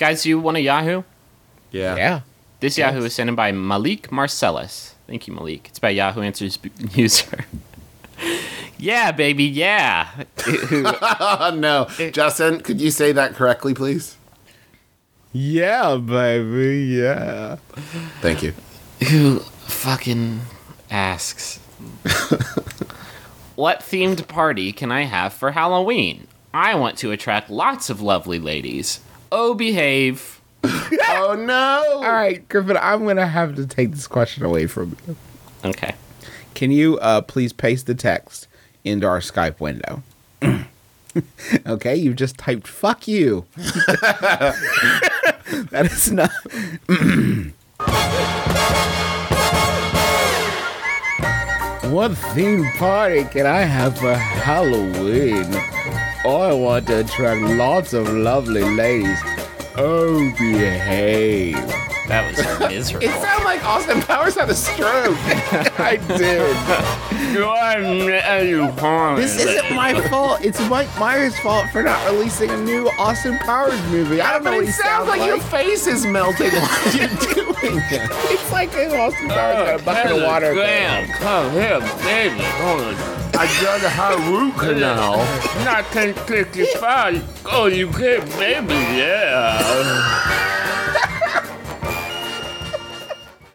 Guys, you want a Yahoo? Yeah. Yeah. This Yahoo is sent in by Malik Marcellus. Thank you, Malik. It's by Yahoo Answers b- user. yeah, baby, yeah. Oh no, Justin, could you say that correctly, please? Yeah, baby. Yeah. Thank you. who fucking asks what themed party can i have for halloween i want to attract lots of lovely ladies oh behave oh no! All right, Griffin, I'm going to have to take this question away from you. okay Can you uh, please paste the text into our Skype window? okay, you just typed "fuck you." that is not. what theme party can I have for Halloween? I want to attract lots of lovely ladies. Oh, behave. that was miserable It sounded like Austin Powers had a stroke. I did. This this isn't my fault. It's Mike Myers' fault for not releasing a new Austin Powers movie. I don't know but what it he sounds like, your face is melting while you're doing it. It's like an Austin Powers oh, got a bucket of water. come here baby I dug a high root canal. 1955 oh you get baby yeah